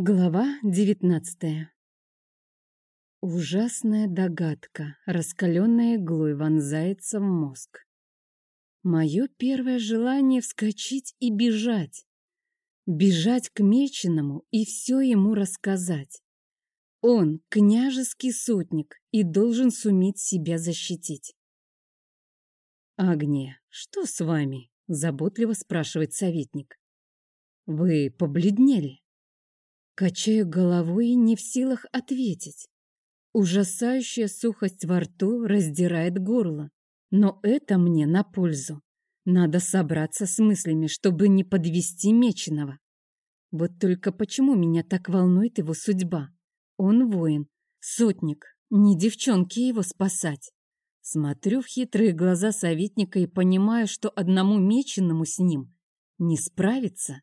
Глава девятнадцатая Ужасная догадка, раскаленная иглой, вонзается в мозг. Мое первое желание — вскочить и бежать. Бежать к Меченому и все ему рассказать. Он — княжеский сотник и должен суметь себя защитить. «Агния, что с вами?» — заботливо спрашивает советник. «Вы побледнели?» Качаю головой, не в силах ответить. Ужасающая сухость во рту раздирает горло. Но это мне на пользу. Надо собраться с мыслями, чтобы не подвести Меченого. Вот только почему меня так волнует его судьба? Он воин, сотник, не девчонки его спасать. Смотрю в хитрые глаза советника и понимаю, что одному Меченому с ним не справиться.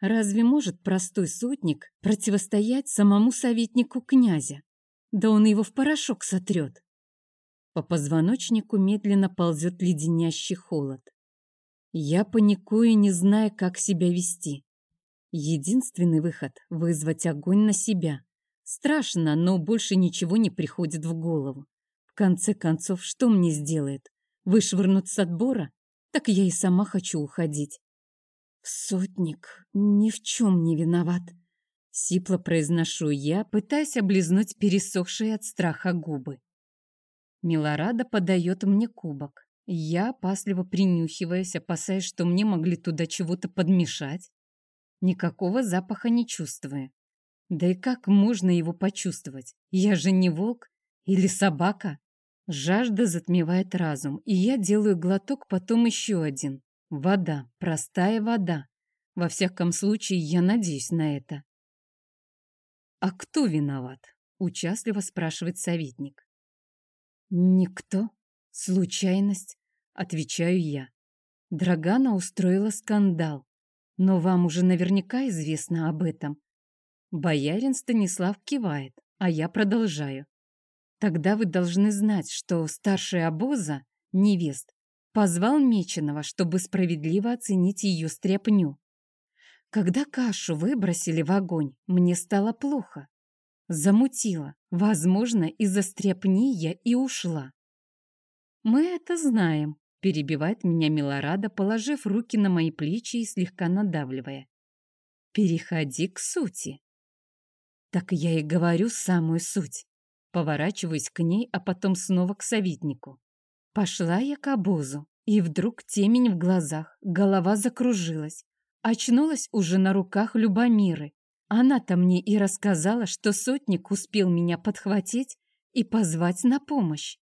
Разве может простой сотник противостоять самому советнику князя? Да он его в порошок сотрет. По позвоночнику медленно ползет леденящий холод. Я паникую, не зная, как себя вести. Единственный выход — вызвать огонь на себя. Страшно, но больше ничего не приходит в голову. В конце концов, что мне сделает? Вышвырнуть с отбора? Так я и сама хочу уходить. «Сотник ни в чем не виноват», — сипло произношу я, пытаясь облизнуть пересохшие от страха губы. Милорада подает мне кубок. Я опасливо принюхиваясь, опасаясь, что мне могли туда чего-то подмешать. Никакого запаха не чувствую. Да и как можно его почувствовать? Я же не волк или собака. Жажда затмевает разум, и я делаю глоток, потом еще один. Вода, простая вода. Во всяком случае, я надеюсь на это. «А кто виноват?» — участливо спрашивает советник. «Никто. Случайность», — отвечаю я. Драгана устроила скандал. Но вам уже наверняка известно об этом. Боярин Станислав кивает, а я продолжаю. Тогда вы должны знать, что старший обоза, невест, Позвал Меченого, чтобы справедливо оценить ее стряпню. Когда кашу выбросили в огонь, мне стало плохо. Замутило. Возможно, из-за стряпни я и ушла. «Мы это знаем», — перебивает меня Милорада, положив руки на мои плечи и слегка надавливая. «Переходи к сути». Так я и говорю самую суть. Поворачиваюсь к ней, а потом снова к советнику. Пошла я к обозу, и вдруг темень в глазах, голова закружилась. Очнулась уже на руках Любомиры. Она-то мне и рассказала, что сотник успел меня подхватить и позвать на помощь.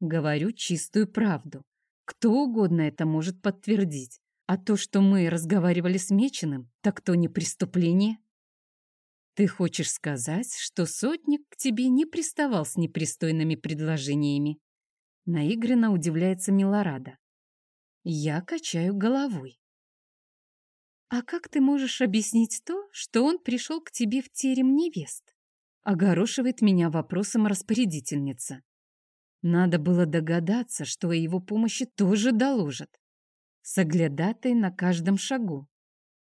Говорю чистую правду. Кто угодно это может подтвердить. А то, что мы разговаривали с Меченым, так то не преступление. Ты хочешь сказать, что сотник к тебе не приставал с непристойными предложениями? Наигранно удивляется Милорада. Я качаю головой. «А как ты можешь объяснить то, что он пришел к тебе в терем невест?» Огорошивает меня вопросом распорядительница. Надо было догадаться, что о его помощи тоже доложат. Соглядатай на каждом шагу.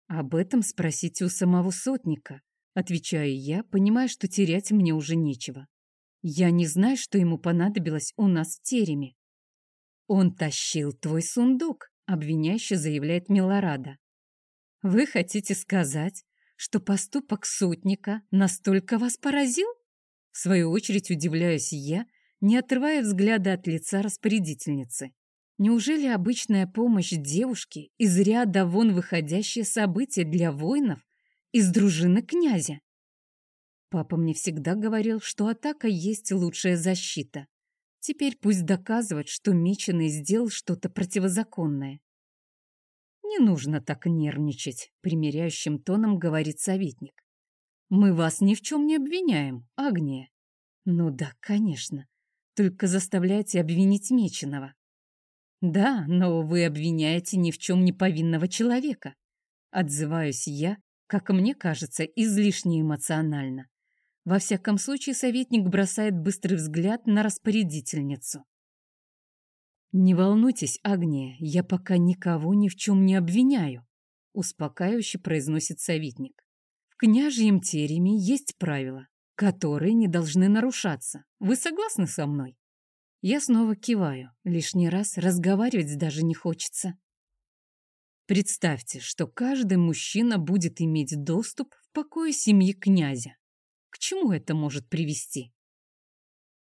Об этом спросите у самого сотника, отвечаю я, понимая, что терять мне уже нечего. Я не знаю, что ему понадобилось у нас в тереме. Он тащил твой сундук, обвиняюще заявляет Милорада. Вы хотите сказать, что поступок сотника настолько вас поразил? В свою очередь удивляюсь я, не отрывая взгляда от лица распорядительницы. Неужели обычная помощь девушке из ряда вон выходящее событие для воинов из дружины князя? Папа мне всегда говорил, что атака есть лучшая защита. Теперь пусть доказывает, что Меченый сделал что-то противозаконное. «Не нужно так нервничать», — примиряющим тоном говорит советник. «Мы вас ни в чем не обвиняем, Агния». «Ну да, конечно. Только заставляете обвинить Меченого». «Да, но вы обвиняете ни в чем не повинного человека». Отзываюсь я, как мне кажется, излишне эмоционально. Во всяком случае, советник бросает быстрый взгляд на распорядительницу. «Не волнуйтесь, Агния, я пока никого ни в чем не обвиняю», успокаивающе произносит советник. В княжьем тереме есть правила, которые не должны нарушаться. Вы согласны со мной? Я снова киваю. Лишний раз разговаривать даже не хочется. Представьте, что каждый мужчина будет иметь доступ в покое семьи князя. К чему это может привести?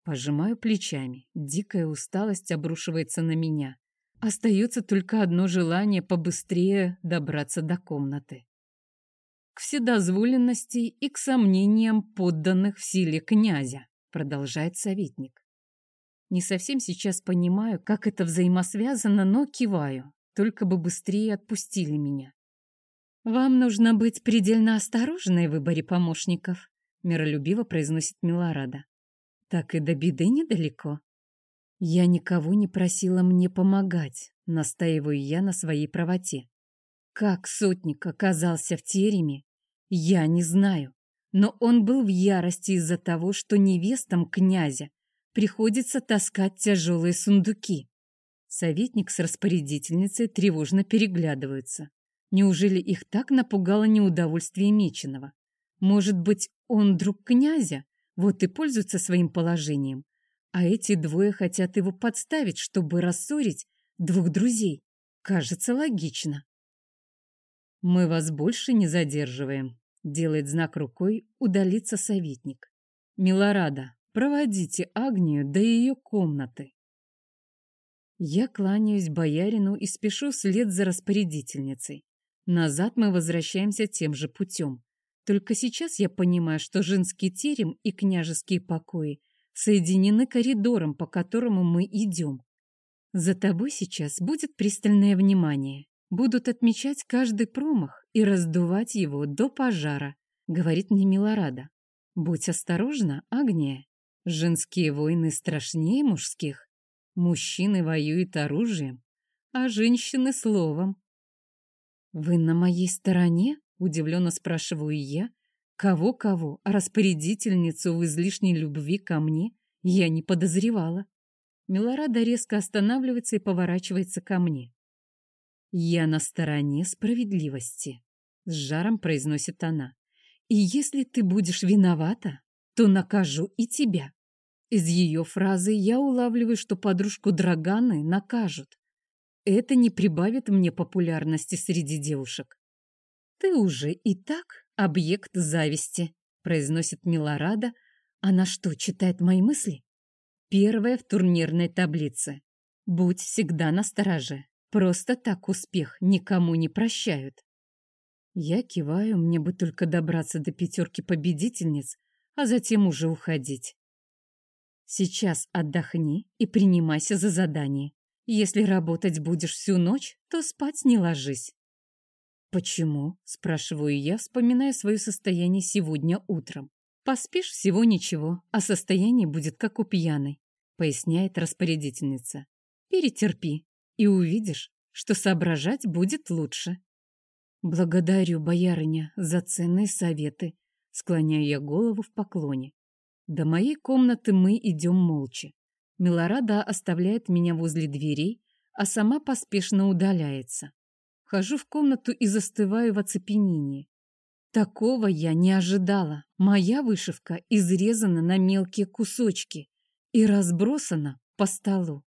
Пожимаю плечами. Дикая усталость обрушивается на меня. Остается только одно желание побыстрее добраться до комнаты. К вседозволенности и к сомнениям подданных в силе князя, продолжает советник. Не совсем сейчас понимаю, как это взаимосвязано, но киваю, только бы быстрее отпустили меня. «Вам нужно быть предельно осторожной в выборе помощников», миролюбиво произносит Милорада так и до беды недалеко. Я никого не просила мне помогать, настаиваю я на своей правоте. Как сотник оказался в тереме, я не знаю, но он был в ярости из-за того, что невестам князя приходится таскать тяжелые сундуки. Советник с распорядительницей тревожно переглядываются. Неужели их так напугало неудовольствие Меченого? Может быть, он друг князя, вот и пользуется своим положением. А эти двое хотят его подставить, чтобы рассорить двух друзей. Кажется, логично. «Мы вас больше не задерживаем», — делает знак рукой удалиться советник. «Милорада, проводите Агнию до ее комнаты». Я кланяюсь боярину и спешу вслед за распорядительницей. Назад мы возвращаемся тем же путем. Только сейчас я понимаю, что женский терем и княжеские покои соединены коридором, по которому мы идем. За тобой сейчас будет пристальное внимание. Будут отмечать каждый промах и раздувать его до пожара, говорит мне Милорада. Будь осторожна, Агния. Женские войны страшнее мужских. Мужчины воюют оружием, а женщины словом. Вы на моей стороне? Удивленно спрашиваю я. Кого-кого, а распорядительницу в излишней любви ко мне я не подозревала. Милорада резко останавливается и поворачивается ко мне. «Я на стороне справедливости», — с жаром произносит она. «И если ты будешь виновата, то накажу и тебя». Из ее фразы я улавливаю, что подружку Драганы накажут. Это не прибавит мне популярности среди девушек. «Ты уже и так объект зависти», — произносит Милорада. Она что, читает мои мысли? Первая в турнирной таблице. Будь всегда настороже. Просто так успех никому не прощают. Я киваю, мне бы только добраться до пятерки победительниц, а затем уже уходить. Сейчас отдохни и принимайся за задание. Если работать будешь всю ночь, то спать не ложись. «Почему?» – спрашиваю я, вспоминая свое состояние сегодня утром. «Поспишь всего ничего, а состояние будет как у пьяной», – поясняет распорядительница. «Перетерпи, и увидишь, что соображать будет лучше». «Благодарю, боярыня, за ценные советы», – склоняю я голову в поклоне. До моей комнаты мы идем молча. Милорада оставляет меня возле дверей, а сама поспешно удаляется. Вхожу в комнату и застываю в оцепенении. Такого я не ожидала. Моя вышивка изрезана на мелкие кусочки и разбросана по столу.